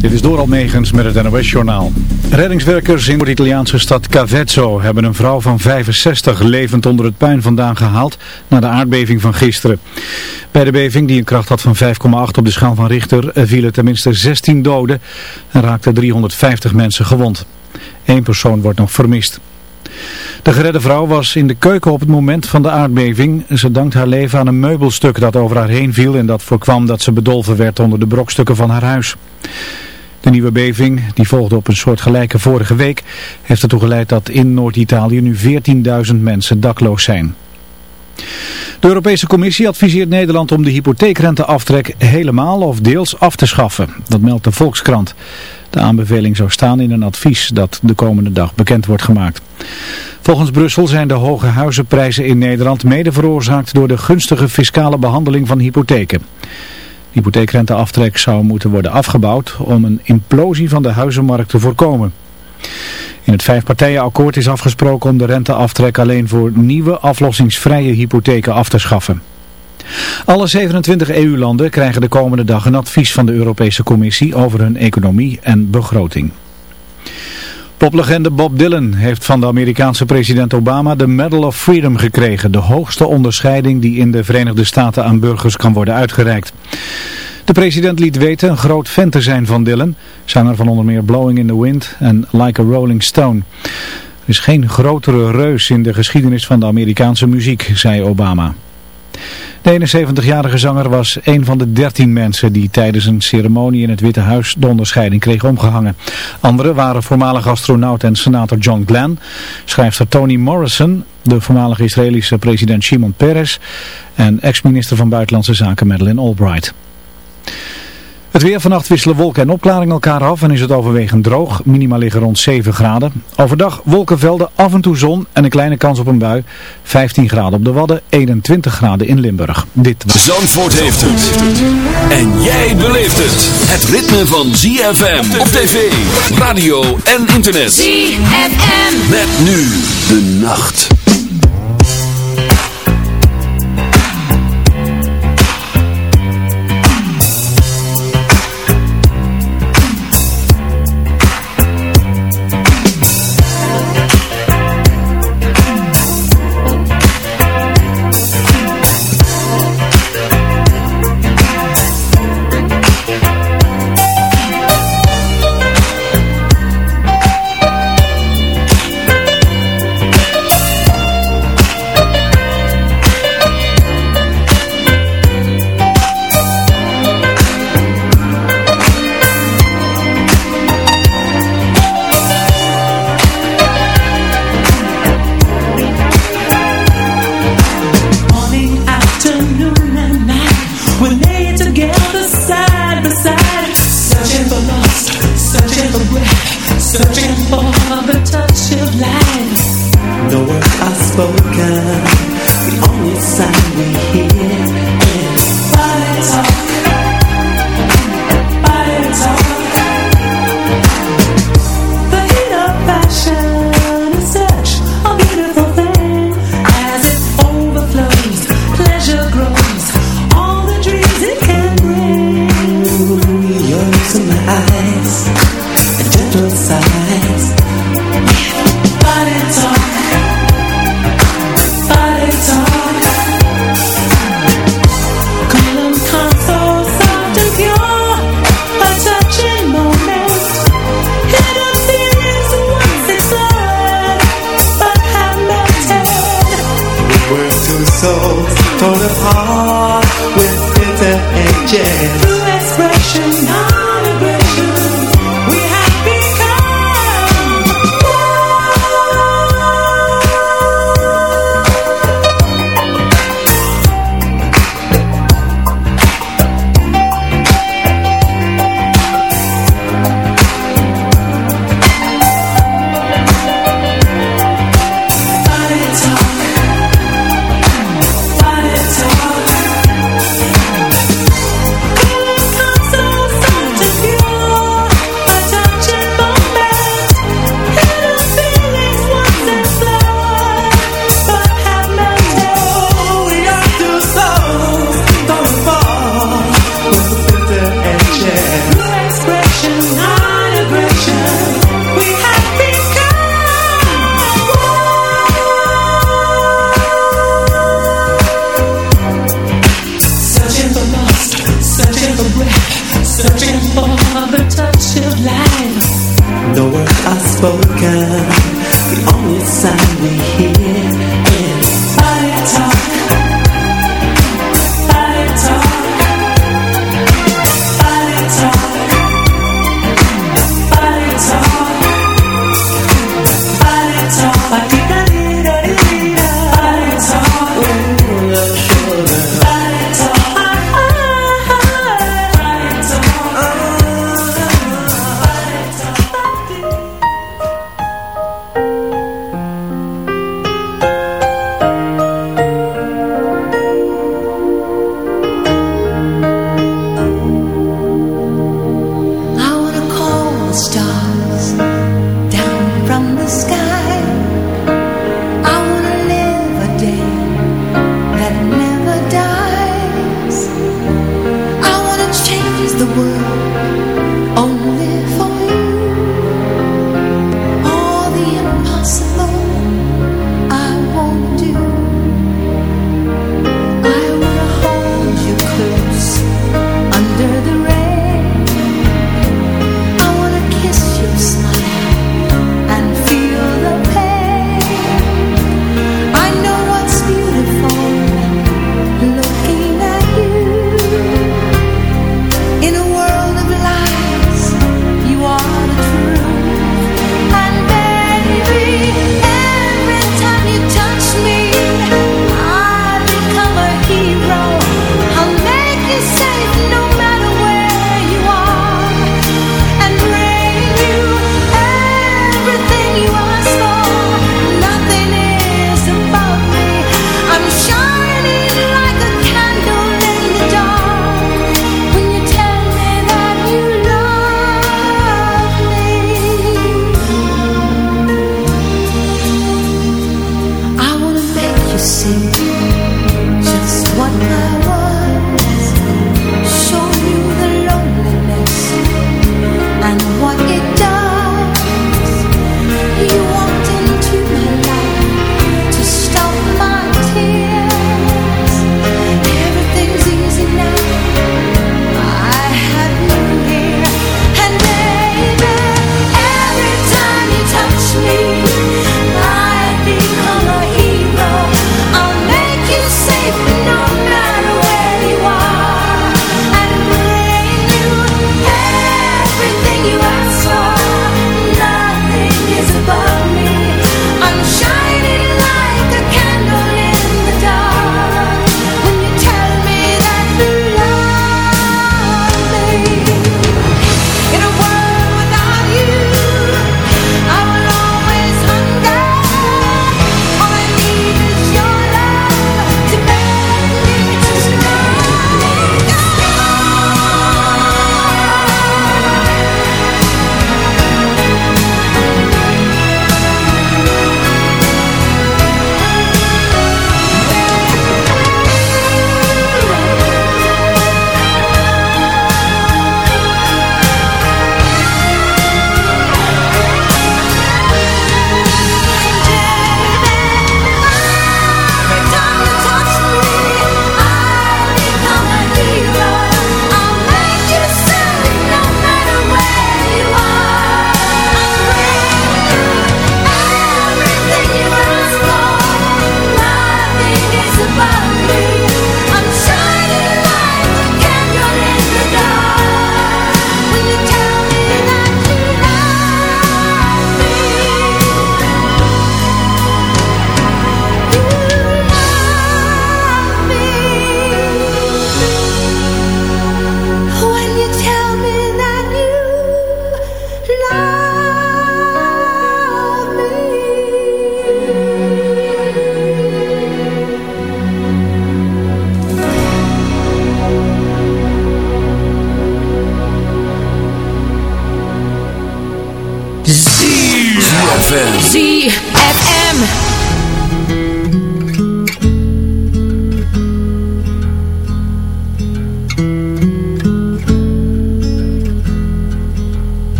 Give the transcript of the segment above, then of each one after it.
Dit is Doral Megens met het NOS-journaal. Reddingswerkers in de Italiaanse stad Cavezzo hebben een vrouw van 65 levend onder het puin vandaan gehaald na de aardbeving van gisteren. Bij de beving, die een kracht had van 5,8 op de schaal van Richter, vielen tenminste 16 doden en raakten 350 mensen gewond. Eén persoon wordt nog vermist. De geredde vrouw was in de keuken op het moment van de aardbeving. Ze dankt haar leven aan een meubelstuk dat over haar heen viel en dat voorkwam dat ze bedolven werd onder de brokstukken van haar huis. De nieuwe beving, die volgde op een soort gelijke vorige week, heeft ertoe geleid dat in Noord-Italië nu 14.000 mensen dakloos zijn. De Europese Commissie adviseert Nederland om de hypotheekrenteaftrek helemaal of deels af te schaffen. Dat meldt de Volkskrant. De aanbeveling zou staan in een advies dat de komende dag bekend wordt gemaakt. Volgens Brussel zijn de hoge huizenprijzen in Nederland mede veroorzaakt door de gunstige fiscale behandeling van hypotheken. Hypotheekrenteaftrek zou moeten worden afgebouwd om een implosie van de huizenmarkt te voorkomen. In het vijfpartijenakkoord is afgesproken om de renteaftrek alleen voor nieuwe aflossingsvrije hypotheken af te schaffen. Alle 27 EU-landen krijgen de komende dag een advies van de Europese Commissie over hun economie en begroting. Poplegende Bob Dylan heeft van de Amerikaanse president Obama de Medal of Freedom gekregen. De hoogste onderscheiding die in de Verenigde Staten aan burgers kan worden uitgereikt. De president liet weten een groot fan te zijn van Dylan, zanger van onder meer Blowing in the Wind en Like a Rolling Stone. Er is geen grotere reus in de geschiedenis van de Amerikaanse muziek, zei Obama. De 71-jarige zanger was een van de 13 mensen die tijdens een ceremonie in het Witte Huis de onderscheiding kregen omgehangen. Anderen waren voormalig astronaut en senator John Glenn, schrijfster Toni Morrison, de voormalige Israëlische president Shimon Peres en ex-minister van Buitenlandse Zaken Madeleine Albright. Het weer vannacht wisselen wolken en opklaring elkaar af en is het overwegend droog. Minima liggen rond 7 graden. Overdag wolkenvelden, af en toe zon en een kleine kans op een bui. 15 graden op de Wadden, 21 graden in Limburg. Dit was... Zandvoort heeft het. En jij beleeft het. Het ritme van ZFM op tv, radio en internet. ZFM. Met nu de nacht.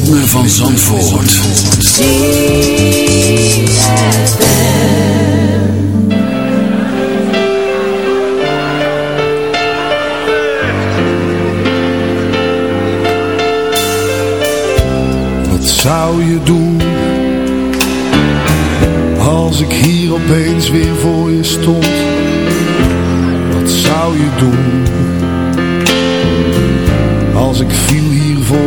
van Zandvoort. Wat zou je doen Als ik hier opeens weer voor je stond Wat zou je doen Als ik viel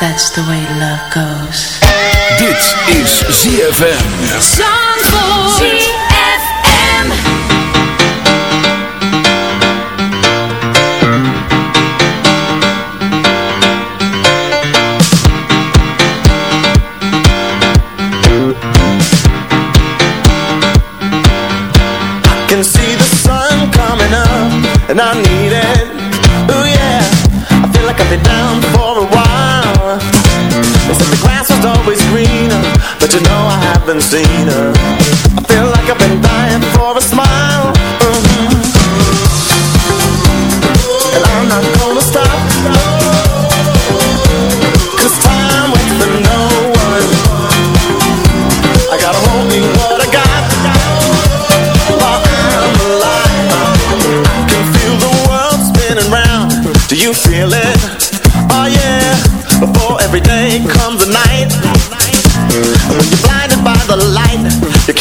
That's the way love goes. Dit is ZFM. ZFM. I can see the sun coming up, and I need seen her.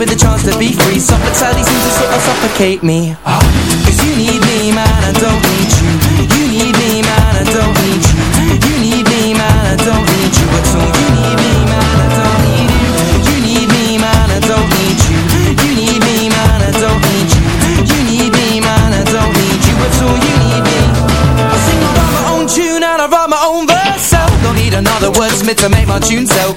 me the chance to be free. Suffocating seems to sort of suffocate me. Ah, Cause you need me, man, I don't need you. You need me, man, I don't need you. You need me, man, I don't need you at all. You need me, man, I don't need you. You need me, man, I don't need you. You need me, man, I don't need you. You need me, man, I don't need you at all. You need me. I sing write my own tune and I write my own verse. So Don't need another wordsmith to make my tune sell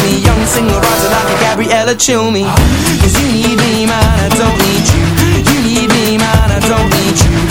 Young singer riser like a Gabriella Cilmi. Cause you need me man, I don't need you. You need me man, I don't need you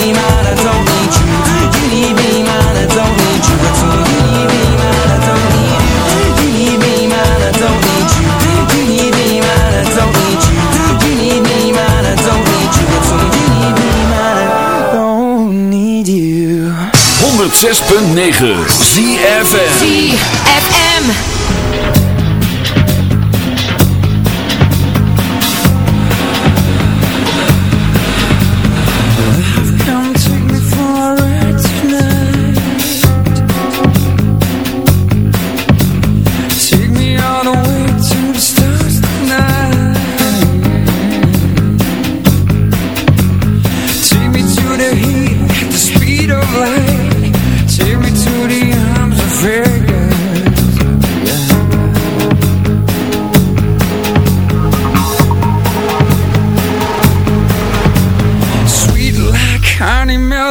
106.9 ZFM ZFM.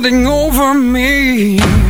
Melting over me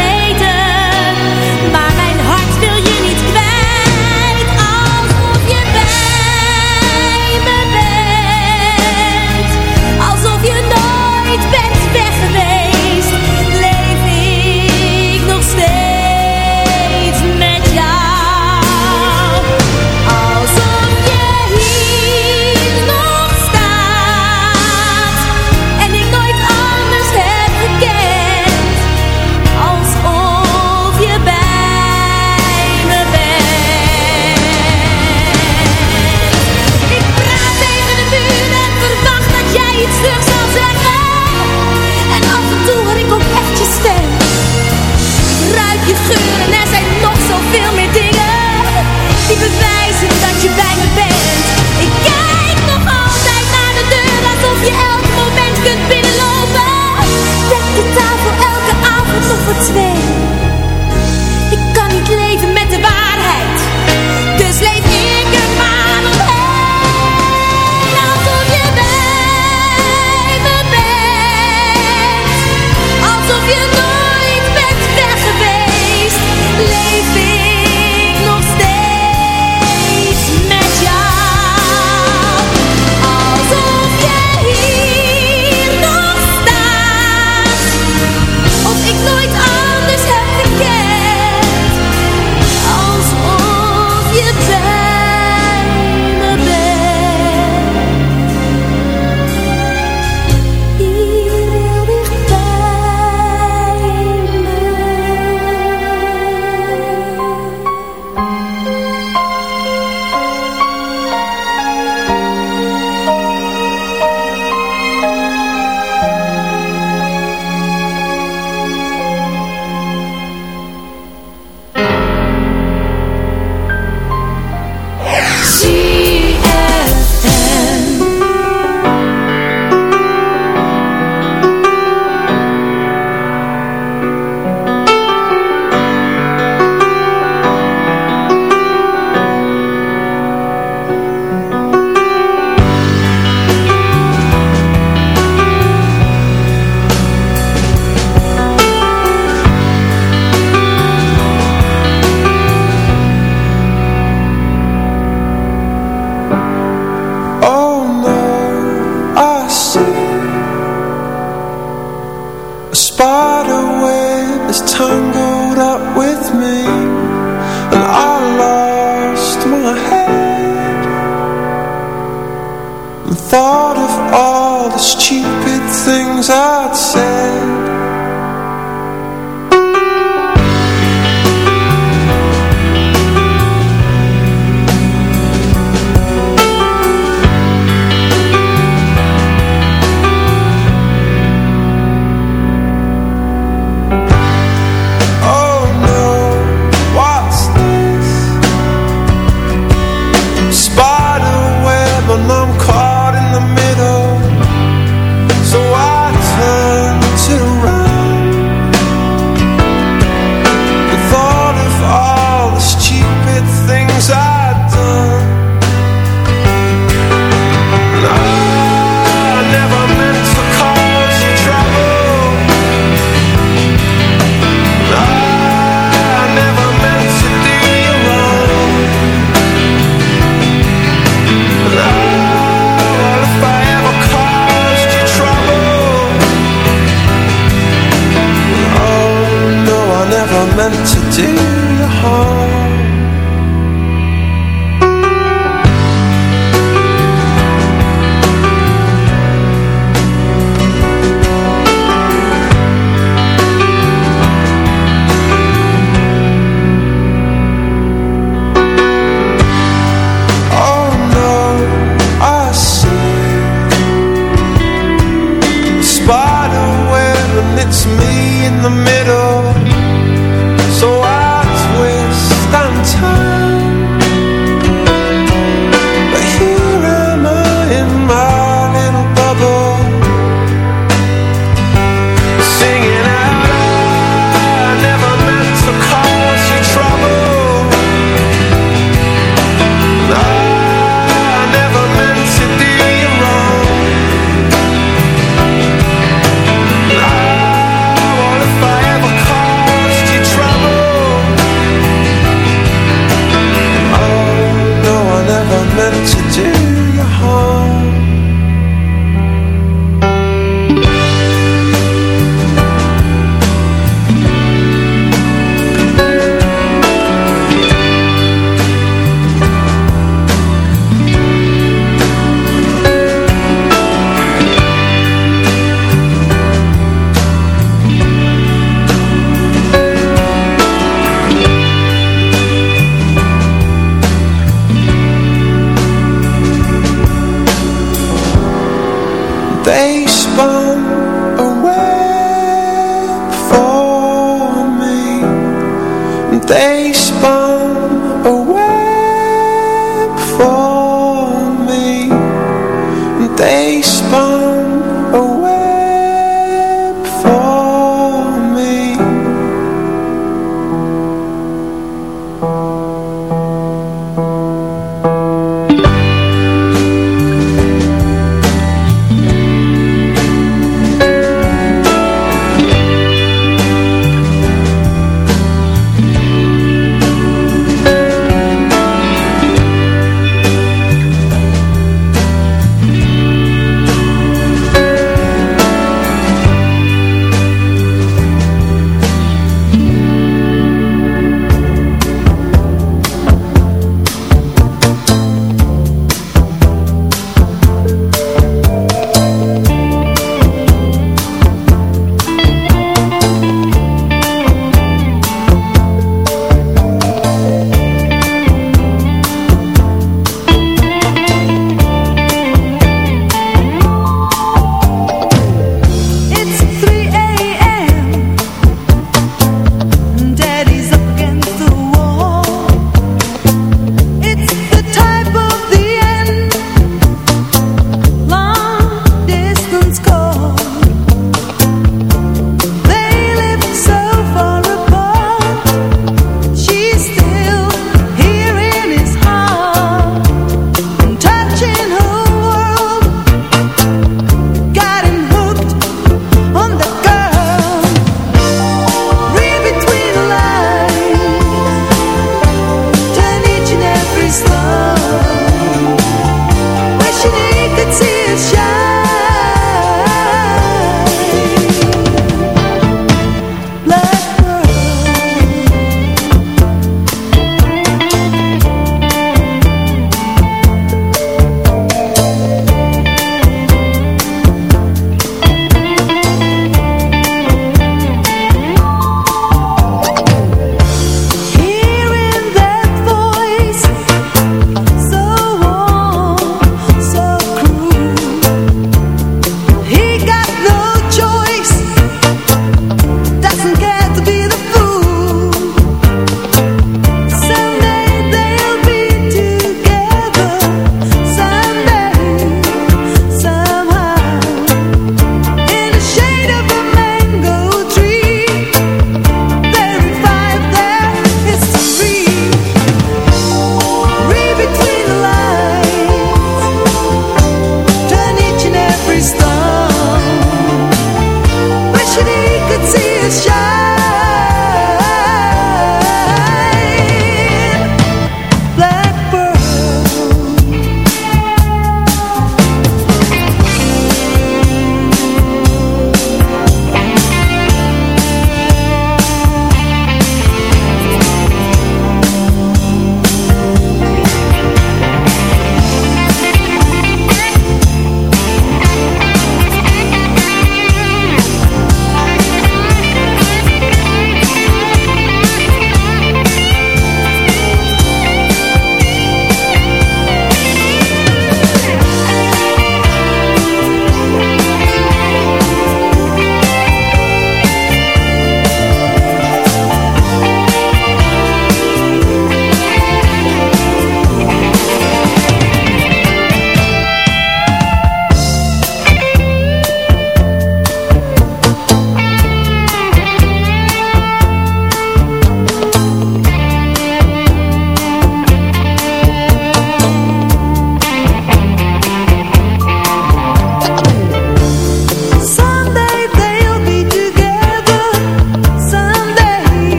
bewijzen dat je bij me bent. Ik kijk nog altijd naar de deur alsof je elk moment kunt binnenlopen. Dek de tafel elke avond nog voor twee. Ik kan niet leven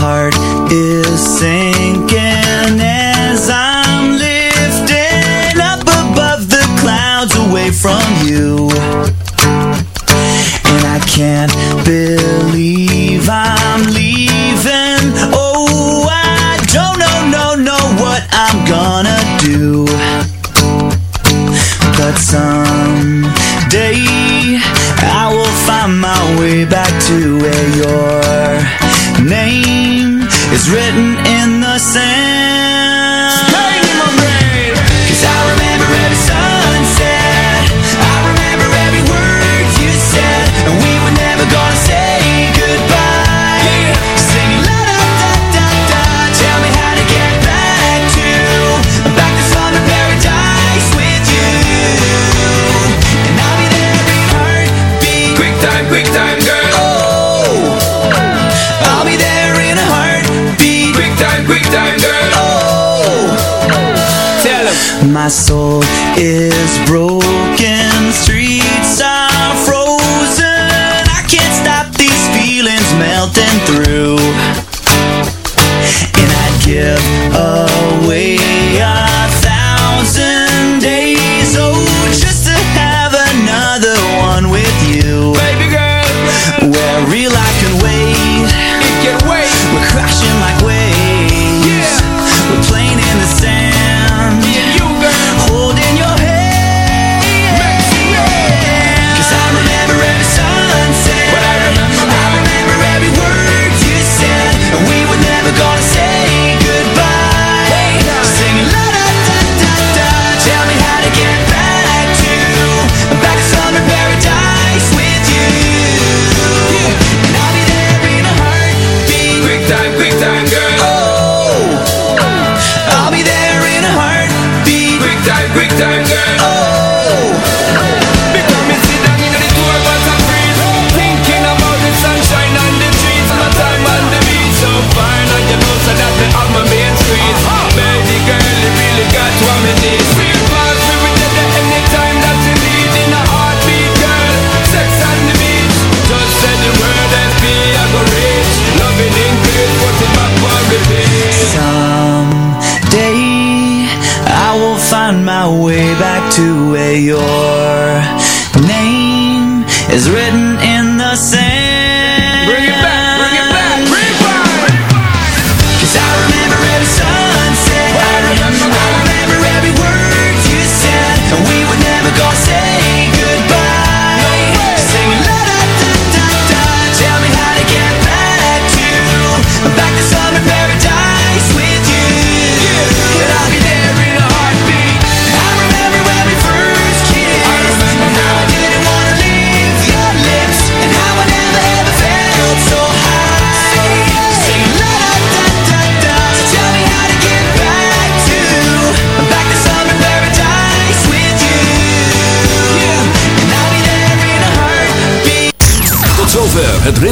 heart is singing.